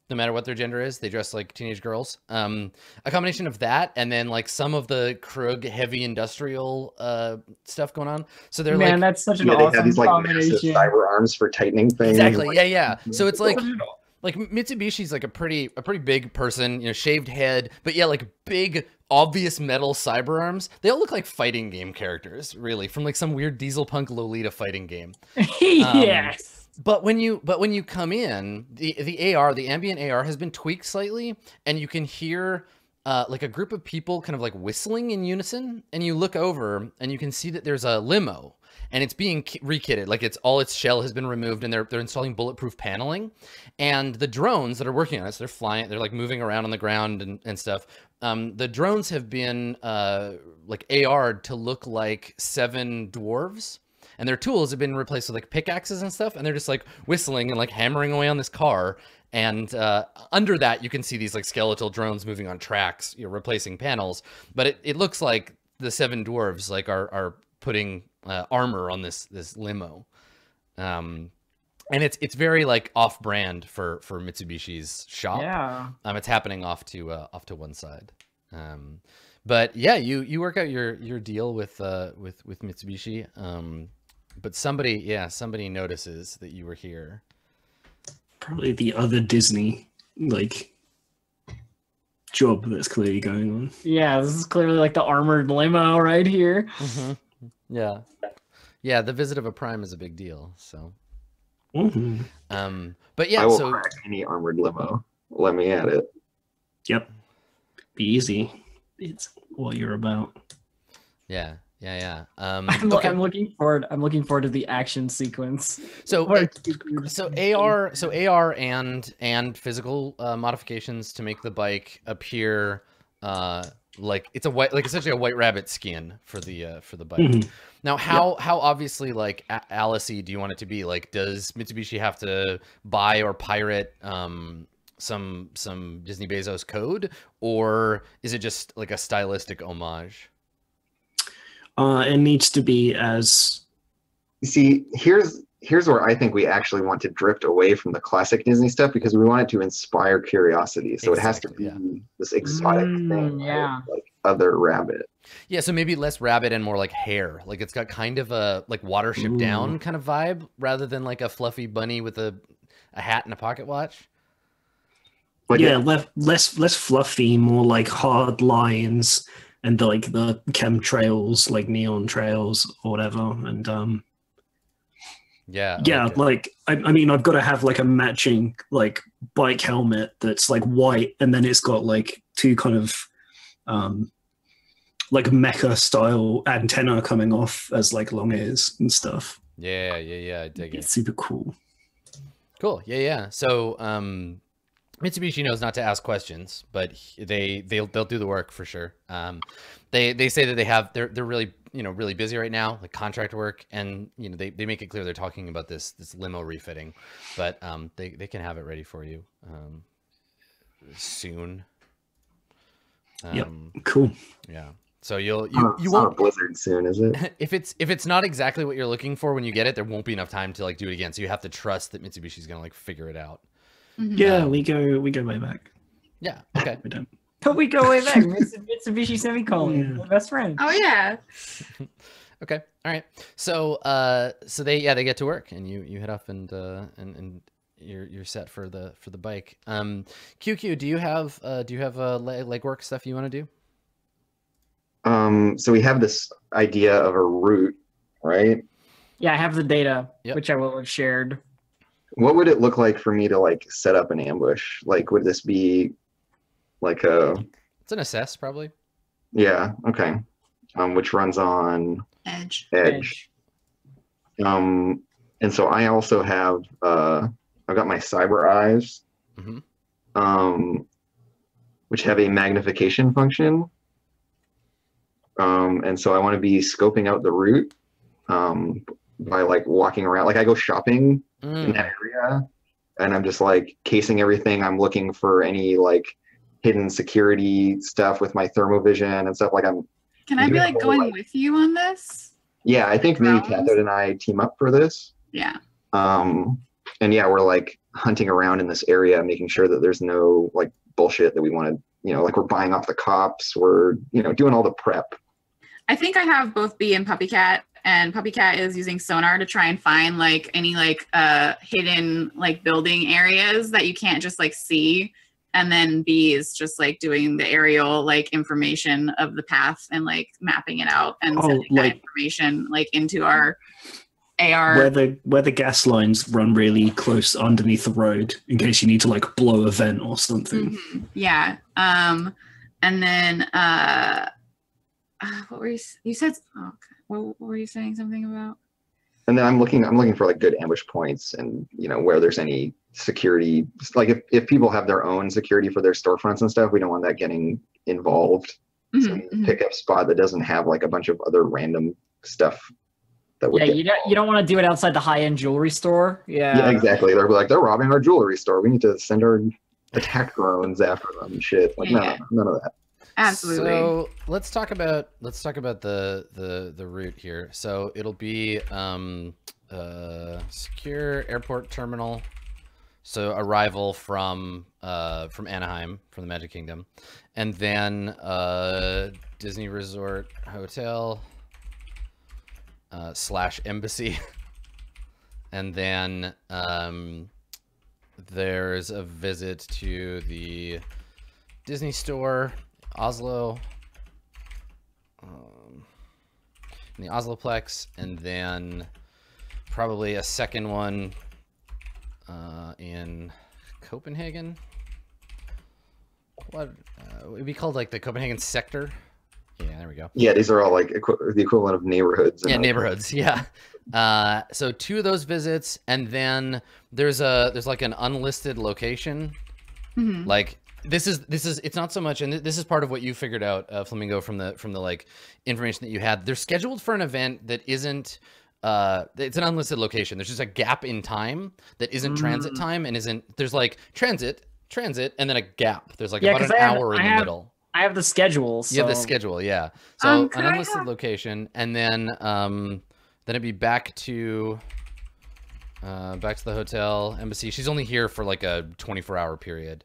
no matter what their gender is, they dress like teenage girls. Um, a combination of that, and then like some of the Krug heavy industrial uh, stuff going on. So they're like Man, like that's such an Yeah, they awesome have these like combination. cyber arms for tightening things. exactly, like- yeah, yeah. So it's like Such an- like Mitsubishi's like a pretty a pretty big person, you know, shaved head, but yeah, like big obvious metal cyber arms. They all look like fighting game characters, really, from like some weird diesel punk Lolita fighting game. yes. But when you but when you come in, the the AR, the ambient AR has been tweaked slightly, and you can hear uh, like a group of people kind of like whistling in unison, and you look over and you can see that there's a limo, and it's being ki- rekitted, like it's all its shell has been removed, and they're they're installing bulletproof paneling, and the drones that are working on it, so they're flying, they're like moving around on the ground and, and stuff. Um, the drones have been uh, like AR'd to look like seven dwarves. And their tools have been replaced with like pickaxes and stuff. And they're just like whistling and like hammering away on this car. And uh, under that you can see these like skeletal drones moving on tracks you know replacing panels. But it, it looks like the seven dwarves like are are putting uh, armor on this this limo um and it's it's very like off brand for for mitsubishi's shop Yeah. um, it's happening off to uh, off to one side. Um, but yeah, you you work out your your deal with uh with with Mitsubishi. Um, but somebody, yeah, somebody notices that you were here. Probably the other Disney like job that's clearly going on. Yeah, this is clearly like the armored limo right here. Yeah, yeah. The visit of a prime is a big deal. So, Mhm. um, but I yeah, will so crack any armored limo. Let me at it. Yep. Be easy. It's what you're about. yeah, yeah, yeah. Um, I'm, lo- okay. I'm looking forward. I'm looking forward to the action sequence. So Or- so AR so AR and and physical uh, modifications to make the bike appear uh like it's a white like essentially a white rabbit skin for the uh for the bike. Mhm. Now how how obviously like a- Alicey do you want it to be? Like does Mitsubishi have to buy or pirate um some some Disney Bezos code or is it just like a stylistic homage? Uh, it needs to be as You see, here's here's where I think we actually want to drift away from the classic Disney stuff because we want it to inspire curiosity. So it has to be Exactly, this exotic Mm, thing, right? yeah. like other rabbit. Yeah, so maybe less rabbit and more like hare. Like it's got kind of a like watership down kind of vibe rather than like a fluffy bunny with a a hat and a pocket watch. But yeah, less less less fluffy, more like hard lines and like the chemtrails, like neon trails or whatever. And um, Yeah. Yeah, like like I, I mean, I've got to have like a matching like bike helmet that's like white, and then it's got like two kind of um, like mecha style antenna coming off as like long ears and stuff. yeah, yeah, yeah. I dig it. It's super cool. Cool. Yeah, yeah. So, um, Mitsubishi knows not to ask questions, but they they'll they'll do the work for sure. Um, they they say that they have they're they're really you know really busy right now, like contract work, and you know they, they make it clear they're talking about this this limo refitting, but um they they can have it ready for you um soon. Yep. Um, Cool. Yeah. So you'll you, you you not a won't blizzard soon, is it? if it's if it's not exactly what you're looking for when you get it, there won't be enough time to like do it again. So you have to trust that Mitsubishi's gonna like figure it out. Mhm. Yeah, Um, we go we go way back. Yeah. Okay. We don't. But we go way back. Mitsubishi Semicolon, Yeah. best friend. Oh yeah. Okay. All right. So uh so they yeah, they get to work and you you head off and uh and, and you're you're set for the for the bike. Um, QQ, do you have uh, do you have uh, le- legwork stuff you want to do? Um, so we have this idea of a route, right? Yeah, I have the data, Yep. which I will have shared. What would it look like for me to like set up an ambush? Like, would this be like a It's an assess probably. yeah? Okay. Um, which runs on Edge. Edge. Um, and so I also have uh, I've got my cyber eyes, Mhm. um, which have a magnification function. Um, and so I want to be scoping out the route um, by like walking around. Like I go shopping in Mm, that area, and I'm just like casing everything. I'm looking for any like hidden security stuff with my thermovision and stuff. Like I'm Can I be like going like- with you on this? yeah. I think maybe? Cathode and I team up for this. Yeah. um and yeah we're like hunting around in this area making sure that there's no like bullshit that we want to you know like we're buying off the cops we're you know doing all the prep I think I have both B and Puppy Cat, and Puppy Cat is using sonar to try and find like any like uh hidden like building areas that you can't just like see. And then B is just like doing the aerial like information of the path and like mapping it out and Oh, sending like- that information like into our AR. where the where the gas lines run really close underneath the road in case you need to like blow a vent or something. Mhm. Yeah. Um, and then uh, uh, what were you? You said oh, what, what were you saying something about? and then i'm looking i'm looking for like good ambush points and you know where there's any security like if, if people have their own security for their storefronts and stuff we don't want that getting involved Mhm, some mhm. pickup spot that doesn't have like a bunch of other random stuff that would Yeah, get you don't you don't want to do it outside the high end jewelry store. Yeah. Yeah, exactly. They're like, they're robbing our jewelry store. We need to send our attack drones after them and shit. Like, Yeah. no, none of that. Absolutely. So let's talk about let's talk about the the the route here. So it'll be um uh secure airport terminal. So arrival from uh from Anaheim from the Magic Kingdom, and then uh Disney Resort Hotel uh, slash embassy, and then um there's a visit to the Disney store Oslo, um, in the Osloplex, and then probably a second one uh, in Copenhagen. What uh, would be called like the Copenhagen sector? Yeah, there we go. Yeah, these are all like equi- the equivalent of neighborhoods. Yeah, neighborhoods. Yeah. Uh, so two of those visits, and then there's a there's like an unlisted location Mhm. like this is this is it's not so much and this is part of what you figured out uh, flamingo from the from the like information that you had they're scheduled for an event that isn't uh it's an unlisted location. There's just a gap in time that isn't transit Mm. time and isn't there's like transit transit and then a gap. There's like Yeah, about an have- hour in I the have- middle. I have the schedule. So you have the schedule yeah. So Um, an unlisted have- location and then um then it'd be back to uh back to the hotel embassy. She's only here for like a 24 hour period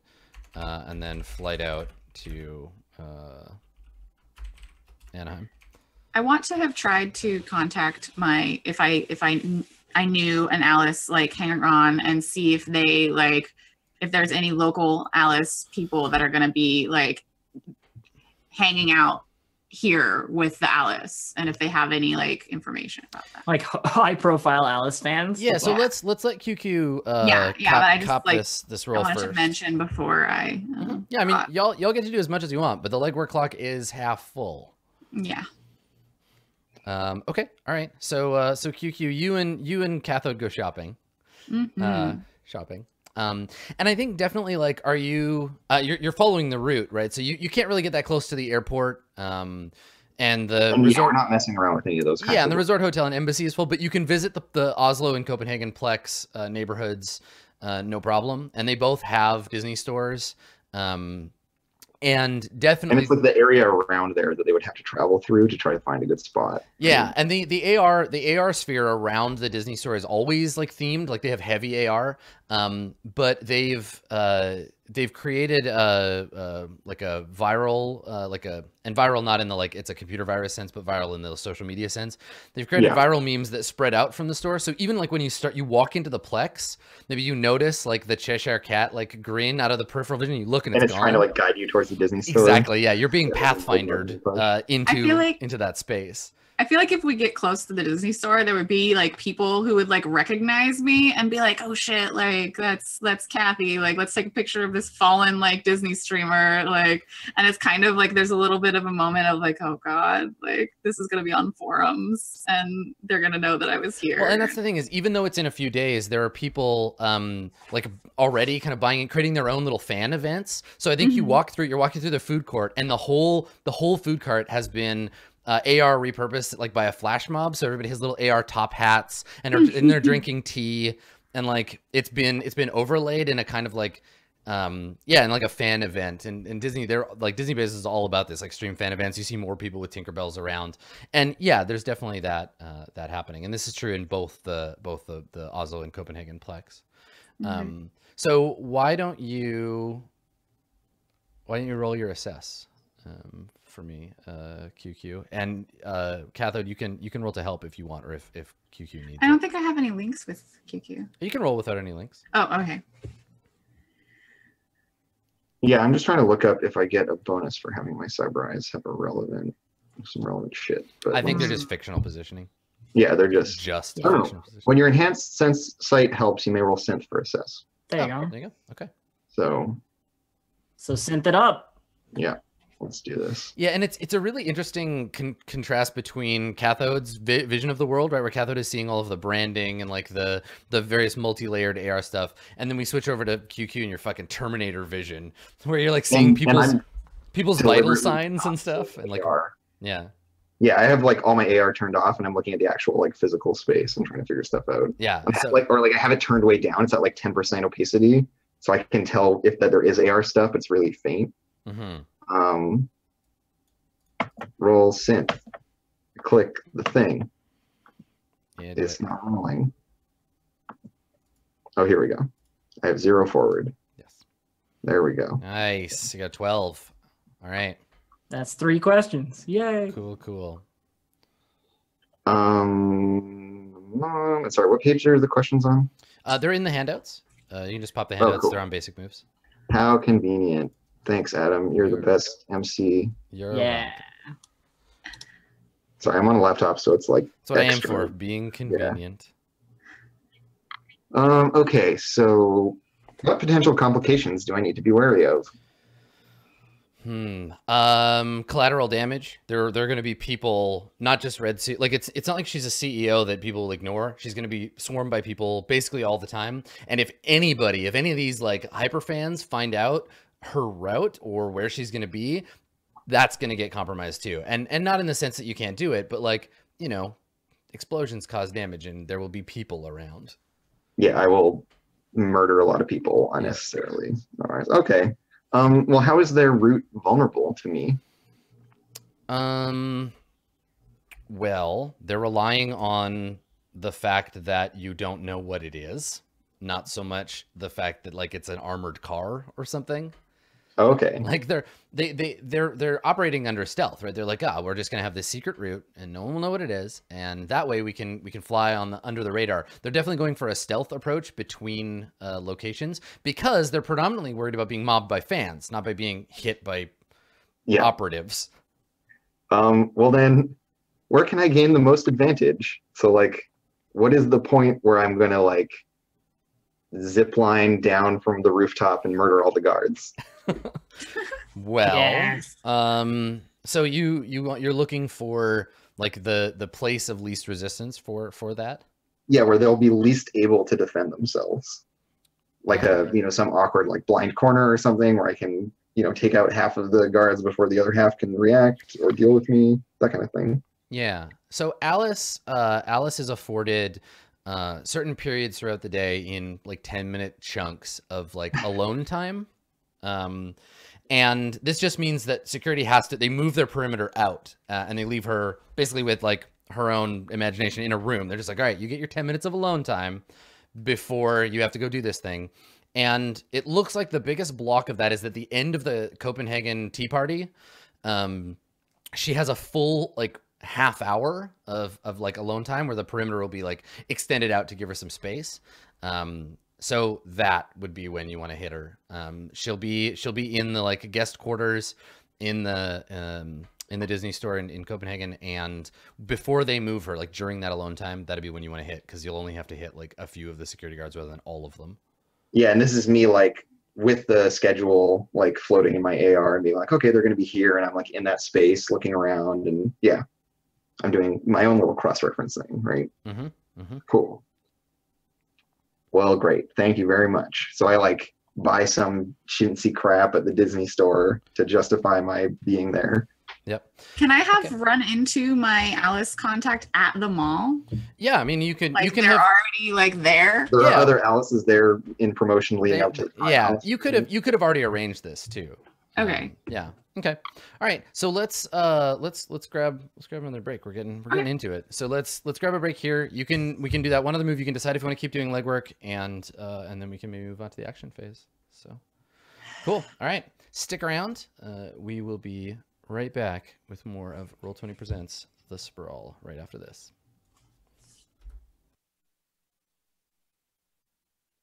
uh and then flight out to uh anaheim I want to have tried to contact my if I if I I knew an Alice like hanger on and see if they like if there's any local Alice people that are gonna be like hanging out here with the Alice and if they have any like information about that. like high profile Alice fans. yeah so Yeah. let's let's let qq uh Yeah, yeah, cop, but I just, cop like, this this I role wanted first to mention before I uh, Mhm. yeah i mean forgot. y'all y'all get to do as much as you want but the legwork clock is half full yeah. Um okay all right so uh so qq you and you and cathode go shopping Mhm. uh, shopping. Um, and I think definitely like, are you, uh, you're, you're following the route, right? So you, you can't really get that close to the airport. Um, and the And resort, we're not messing around with any of those. kinds yeah, and the of- resort hotel and embassy is full, but you can visit the, the Oslo and Copenhagen Plex uh, neighborhoods, uh, no problem. And they both have Disney stores. Um, and definitely and it's like the area around there that they would have to travel through to try to find a good spot. Yeah, and the the AR the AR sphere around the Disney store is always like themed, like they have heavy AR. Um, but they've uh they've created a, a like a viral uh, like a and viral not in the like it's a computer virus sense but viral in the social media sense. They've created Yeah. viral memes that spread out from the store. So even like when you start you walk into the plex maybe you notice like the cheshire cat like grin out of the peripheral vision you look and, and it's, it's trying to like guide you towards the Disney store. exactly. Yeah you're being Yeah, like, like, pathfindered uh, into like- into that space I feel like if we get close to the Disney store, there would be like people who would like recognize me and be like, "Oh shit, like that's that's Kathy. Like let's take a picture of this fallen like Disney streamer." Like, and it's kind of like there's a little bit of a moment of like, "Oh god, like this is gonna be on forums and they're gonna know that I was here." Well, and that's the thing is, even though it's in a few days, there are people um, like already kind of buying and creating their own little fan events. So I think you Mhm. walk through, you're walking through the food court, and the whole the whole food cart has been. Uh, AR repurposed like by a flash mob, so everybody has little AR top hats, and, are, and they're drinking tea, and like it's been it's been overlaid in a kind of like um yeah and like a fan event and, and disney they're like disney base is all about this like stream fan events. You see more people with tinkerbells around and yeah there's definitely that uh that happening and this is true in both the both the the oslo and copenhagen plex. Mhm. um so why don't you why don't you roll your assess um for me uh qq and uh cathode you can you can roll to help if you want or if if qq needs I don't it. think I have any links with QQ. you can roll without any links Oh, okay. Yeah, I'm just trying to look up if I get a bonus for having my cyber eyes have a relevant some relevant shit. But i think they're let's- just fictional positioning yeah, they're just just Oh. fictional positioning when your enhanced sense sight helps, you may roll synth for assess. There you Oh, go. There you go. Okay. So So synth it up. Let's do this. Yeah, and it's it's a really interesting con- contrast between Cathode's vi- vision of the world, right, where Cathode is seeing all of the branding and like the the various multi-layered AR stuff, and then we switch over to QQ and your fucking Terminator vision, where you're like seeing And- and people's I'm people's vital signs and stuff, and like AR. yeah, Yeah, I have like all my AR turned off, and I'm looking at the actual like physical space and trying to figure stuff out. yeah. So, like, or like I have it turned way down. It's at like 10% opacity, so I can tell if that there is AR stuff. It's really faint. mhm. Um, roll synth. Click the thing. yeah, It's it. not rolling. Oh, here we go. I have zero forward. yes, There we go. nice. You got twelve. All right, That's three questions. Yay. cool, cool. Um, um, sorry, what page are the questions on? Uh, they're in the handouts. Uh, you can just pop the Oh, handouts. cool. They're on basic moves. How convenient. Thanks, Adam. You're the You're- best MC. You're Yeah. welcome. Sorry, I'm on a laptop, so it's like That's what I am extra. for, being convenient. Um, okay, so what potential complications do I need to be wary of? Hmm. Um, collateral damage. There, there are going to be people, not just red sea. Like it's, it's not like she's a CEO that people will ignore. She's going to be swarmed by people basically all the time. And if anybody, if any of these like hyper fans find out her route or where she's going to be, that's going to get compromised too. And and not in the sense that you can't do it, but like you know, explosions cause damage, and there will be people around. Yeah, I will murder a lot of people unnecessarily. All right, okay. Um, well, how is their route vulnerable to me? Um, well, they're relying on the fact that you don't know what it is, not so much the fact that like it's an armored car or something. Okay, Like they're they they they're they're operating under stealth, right? They're like, ah, we're just gonna have this secret route, and no one will know what it is, and that way we can we can fly on the under the radar. They're definitely going for a stealth approach between uh, locations because they're predominantly worried about being mobbed by fans, not by being hit by yeah. operatives. Um, well then, where can I gain the most advantage? So like, what is the point where I'm gonna like zip line down from the rooftop and murder all the guards? Well, Yes. um, so you you want you're looking for like the the place of least resistance for for that. Yeah, where they'll be least able to defend themselves. Like a you know some awkward like blind corner or something where I can you know take out half of the guards before the other half can react or deal with me. That kind of thing. Yeah. So Alice, uh, Alice is afforded uh, certain periods throughout the day in like 10 minute chunks of like alone time. Um, and this just means that security has to, they move their perimeter out uh, and they leave her basically with like her own imagination in a room. They're just like, all right, you get your 10 minutes of alone time before you have to go do this thing. and it looks like the biggest block of that is at the end of the Copenhagen Tea Party. Um, she has a full like half hour of of like alone time where the perimeter will be like extended out to give her some space. Um, so that would be when you want to hit her. Um, she'll be she'll be in the like guest quarters in the um, in the Disney store in, in Copenhagen, and before they move her, like during that alone time, that'd be when you want to hit because you'll only have to hit like a few of the security guards rather than all of them. Yeah, and this is me like with the schedule like floating in my AR and being like, okay, they're going to be here, and I'm like in that space looking around, and yeah, I'm doing my own little cross referencing, right? Mm-hmm. Mm-hmm. Cool. Well, great. Thank you very much. So I like buy some chintzy crap at the Disney store to justify my being there. Yep. Can I have Okay. run into my Alice contact at the mall? Yeah, I mean you could Like you can they're have already like there. There Yeah. are other Alice's there in promotion leading they- up to yeah finals. you could have you could have already arranged this too. Okay. Um, yeah. Okay. All right. So let's uh let's let's grab let's grab another break. We're getting we're getting into it. So let's let's grab a break here. You can we can do that one other move. You can decide if you want to keep doing legwork and uh and then we can maybe move on to the action phase. So cool. All right. Stick around. Uh we will be right back with more of Roll 20 Presents The Sprawl right after this.